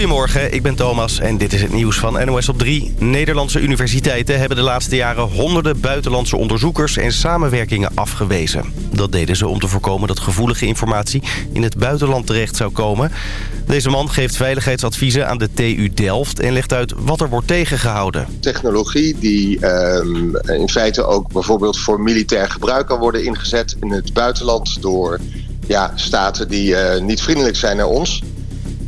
Goedemorgen, ik ben Thomas en dit is het nieuws van NOS op 3. Nederlandse universiteiten hebben de laatste jaren honderden buitenlandse onderzoekers en samenwerkingen afgewezen. Dat deden ze om te voorkomen dat gevoelige informatie in het buitenland terecht zou komen. Deze man geeft veiligheidsadviezen aan de TU Delft en legt uit wat er wordt tegengehouden. Technologie die ehm, in feite ook bijvoorbeeld voor militair gebruik kan worden ingezet in het buitenland door ja, staten die uh, niet vriendelijk zijn naar ons.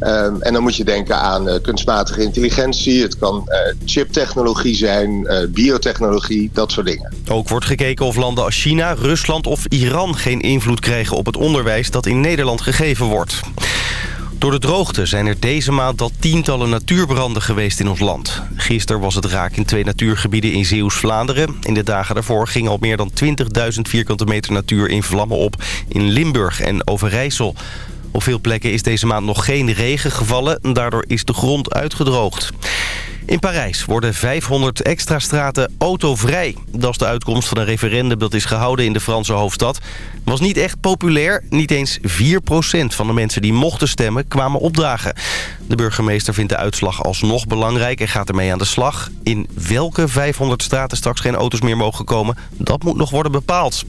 Um, en dan moet je denken aan uh, kunstmatige intelligentie. Het kan uh, chiptechnologie zijn, uh, biotechnologie, dat soort dingen. Ook wordt gekeken of landen als China, Rusland of Iran geen invloed krijgen op het onderwijs dat in Nederland gegeven wordt. Door de droogte zijn er deze maand al tientallen natuurbranden geweest in ons land. Gisteren was het raak in twee natuurgebieden in Zeeuws-Vlaanderen. In de dagen daarvoor gingen al meer dan 20.000 vierkante meter natuur in vlammen op in Limburg en Overijssel. Op veel plekken is deze maand nog geen regen gevallen. Daardoor is de grond uitgedroogd. In Parijs worden 500 extra straten autovrij. Dat is de uitkomst van een referendum dat is gehouden in de Franse hoofdstad. Was niet echt populair. Niet eens 4% van de mensen die mochten stemmen kwamen opdagen. De burgemeester vindt de uitslag alsnog belangrijk en gaat ermee aan de slag. In welke 500 straten straks geen auto's meer mogen komen, dat moet nog worden bepaald.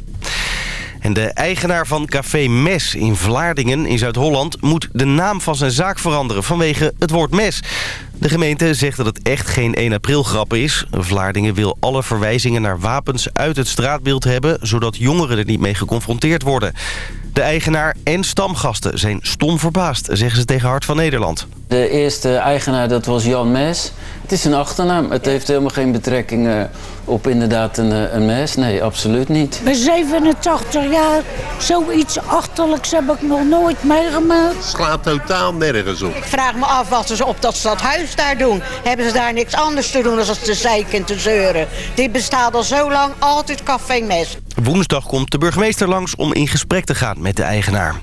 En de eigenaar van Café Mes in Vlaardingen in Zuid-Holland... moet de naam van zijn zaak veranderen vanwege het woord mes. De gemeente zegt dat het echt geen 1 april grap is. Vlaardingen wil alle verwijzingen naar wapens uit het straatbeeld hebben... zodat jongeren er niet mee geconfronteerd worden. De eigenaar en stamgasten zijn stom verbaasd, zeggen ze tegen Hart van Nederland. De eerste eigenaar, dat was Jan Mes. Het is een achternaam. Het heeft helemaal geen betrekking uh, op inderdaad een, uh, een mes. Nee, absoluut niet. Ben 87 jaar. Zoiets achterlijks heb ik nog nooit meegemaakt. Slaat totaal nergens op. Ik vraag me af wat ze op dat stadhuis daar doen. Hebben ze daar niks anders te doen dan te zeiken en te zeuren? Dit bestaat al zo lang, altijd café mes. Woensdag komt de burgemeester langs om in gesprek te gaan met de eigenaar.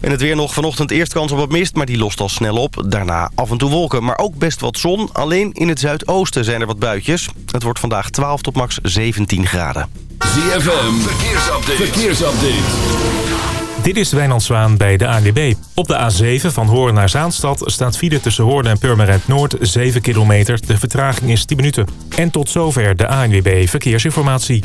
En het weer nog vanochtend eerst kans op wat mist, maar die lost al snel op. Daarna af en toe wolken, maar ook best wat zon. Alleen in het zuidoosten zijn er wat buitjes. Het wordt vandaag 12 tot max 17 graden. ZFM, verkeersupdate. verkeersupdate. Dit is Wijnand Zwaan bij de ANWB. Op de A7 van Hoorn naar Zaanstad staat file tussen Hoorn en Purmerend Noord 7 kilometer. De vertraging is 10 minuten. En tot zover de ANWB Verkeersinformatie.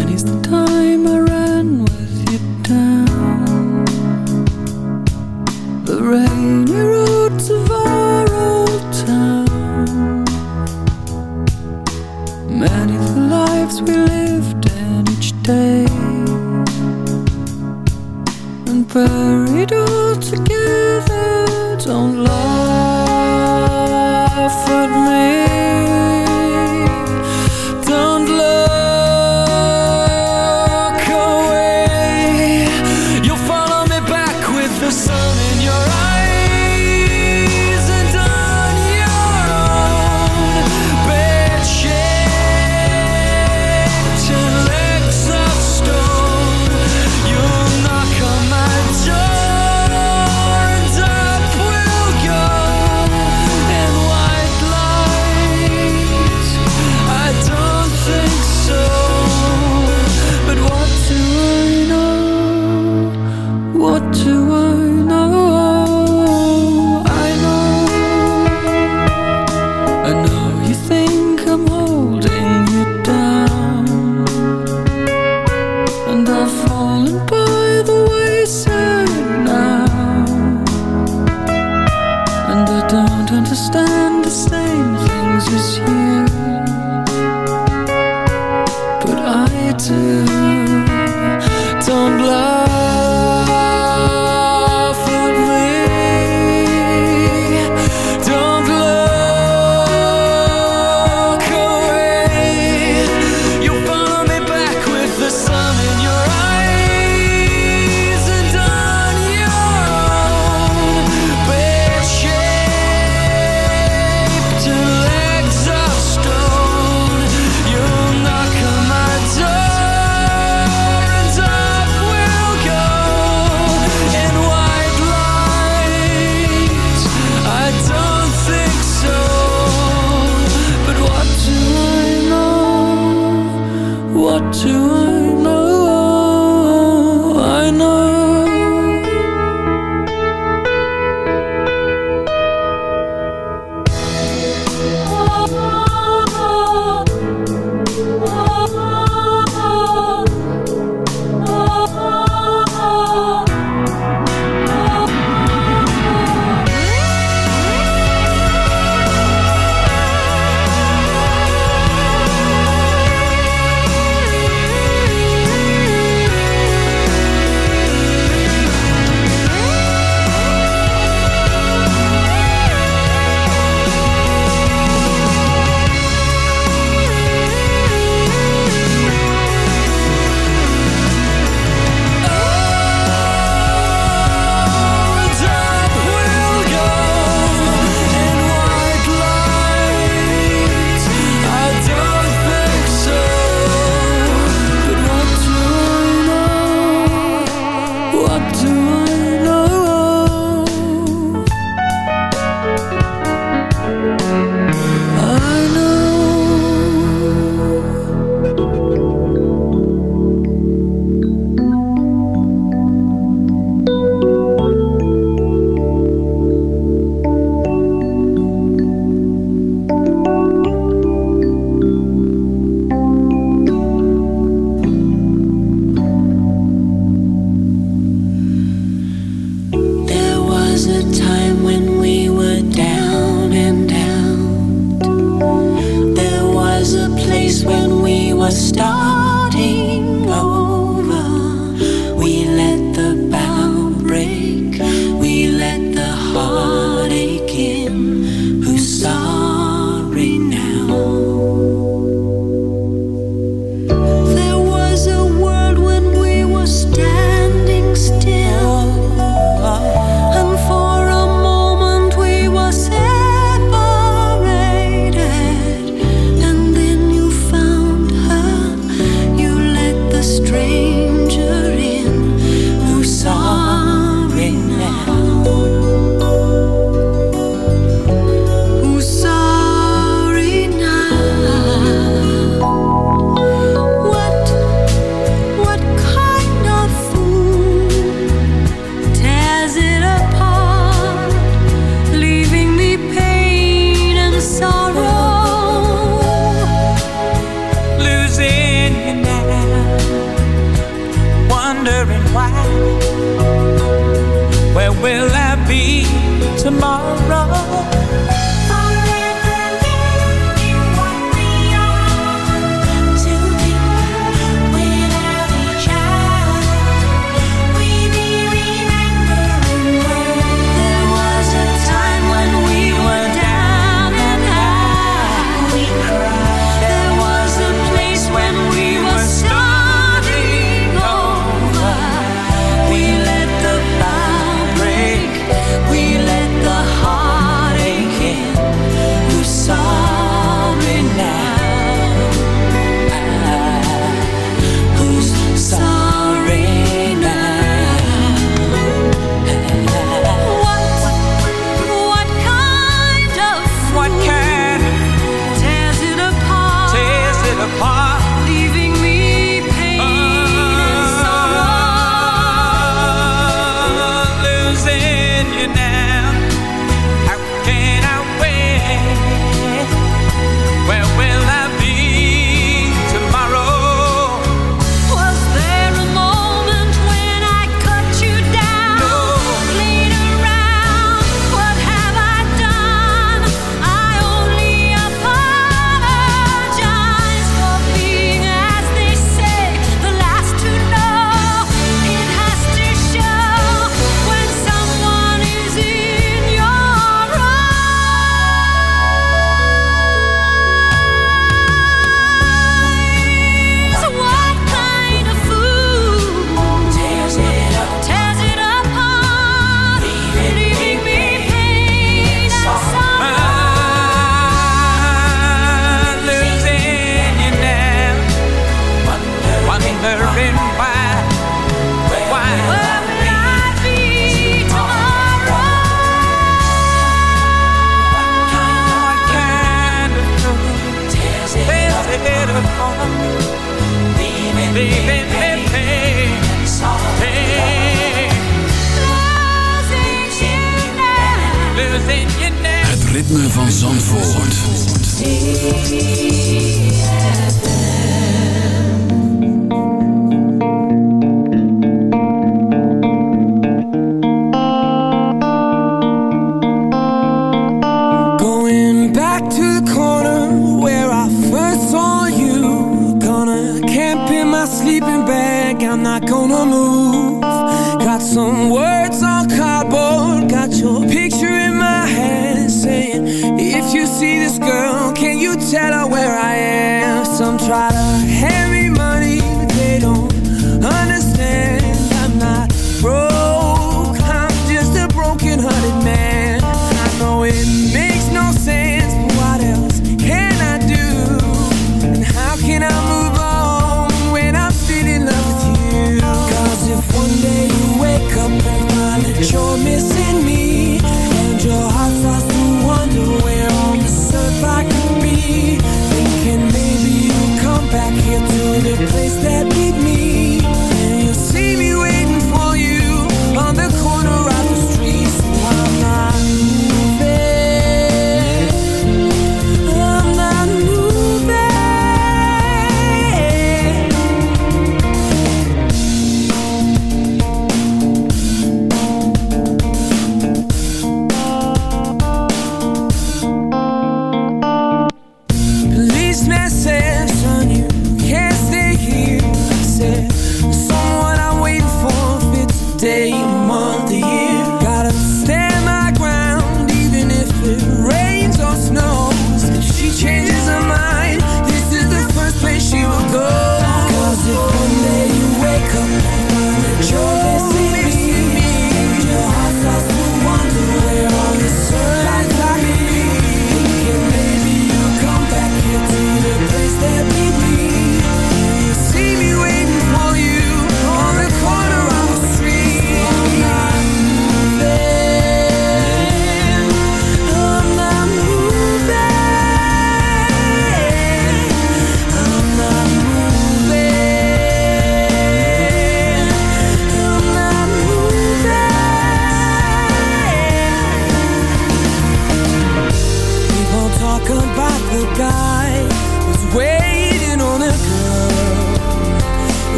That is the time I ran away.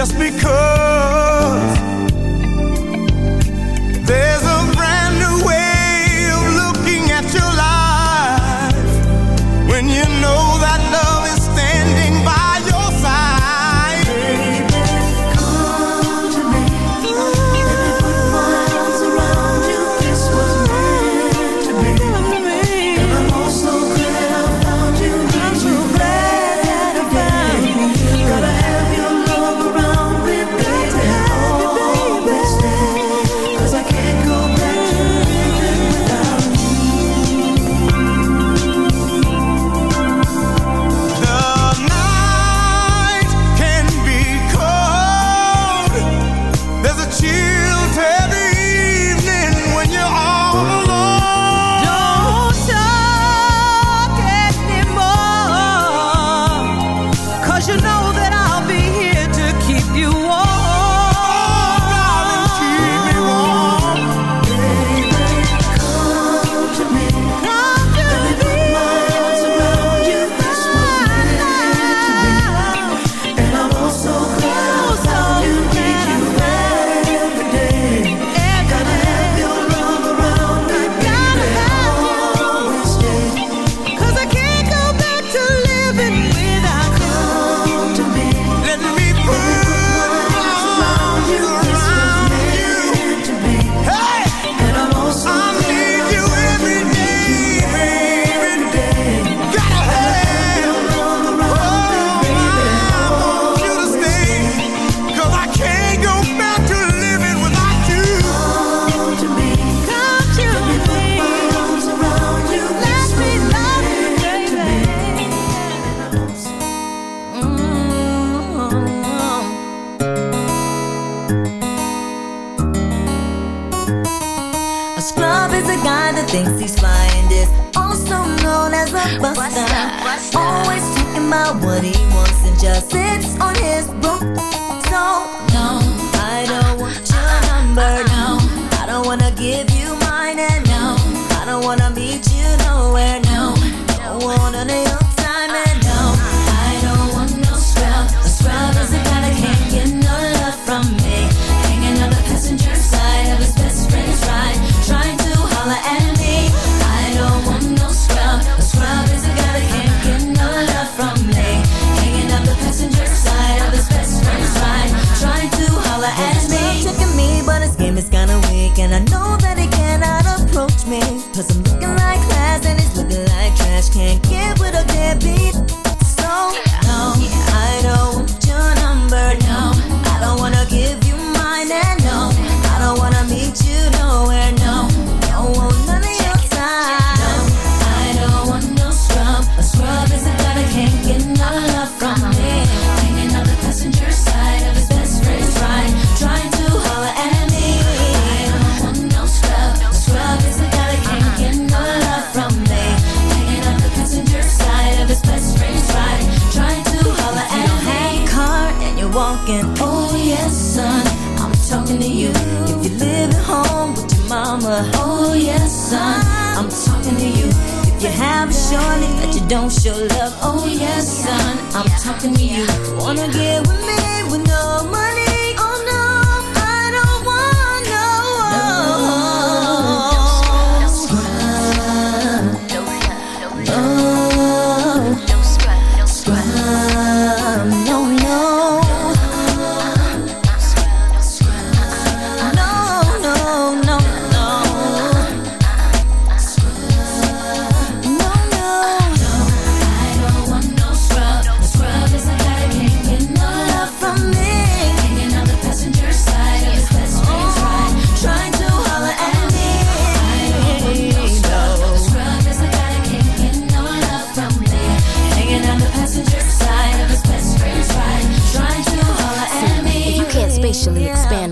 Just because Always taking about what he wants and just sits on his Wanna get with me with no money?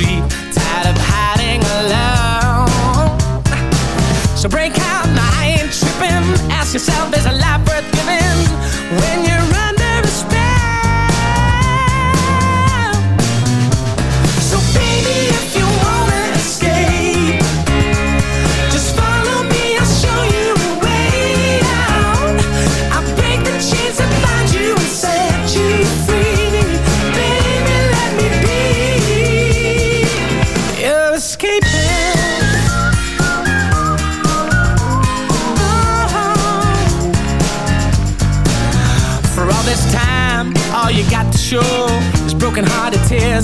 Street.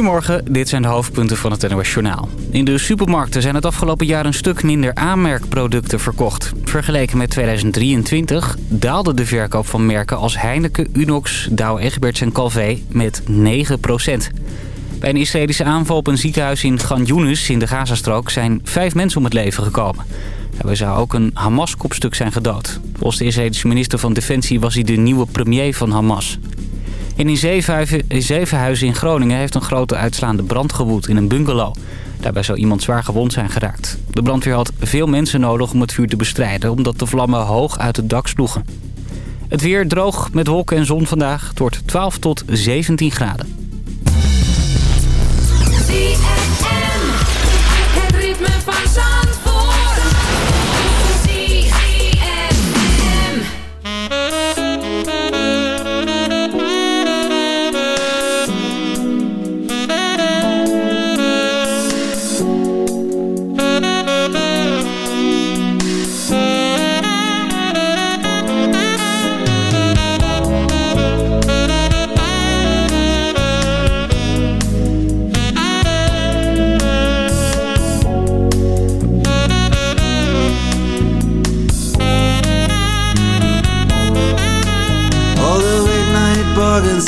Goedemorgen, dit zijn de hoofdpunten van het NOS Journaal. In de supermarkten zijn het afgelopen jaar een stuk minder aanmerkproducten verkocht. Vergeleken met 2023 daalde de verkoop van merken als Heineken, Unox, Douwe Egberts en Calvé met 9% Bij een Israëlische aanval op een ziekenhuis in Gan in de Gazastrook zijn vijf mensen om het leven gekomen. Daarbij zou ook een Hamas-kopstuk zijn gedood. Volgens de Israëlische minister van Defensie was hij de nieuwe premier van Hamas. In Zevenhuizen, in Zevenhuizen in Groningen heeft een grote uitslaande brand gewoed in een bungalow. Daarbij zou iemand zwaar gewond zijn geraakt. De brandweer had veel mensen nodig om het vuur te bestrijden... omdat de vlammen hoog uit het dak sloegen. Het weer droog met wolken en zon vandaag. Het wordt 12 tot 17 graden.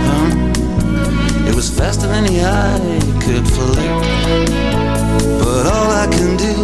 It. It was faster than the eye could flick. But all I can do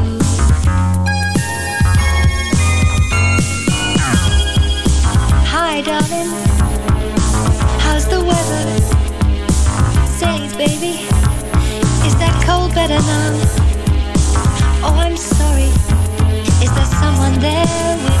Darling. How's the weather? Baby, is that cold better now? Oh, I'm sorry. Is there someone there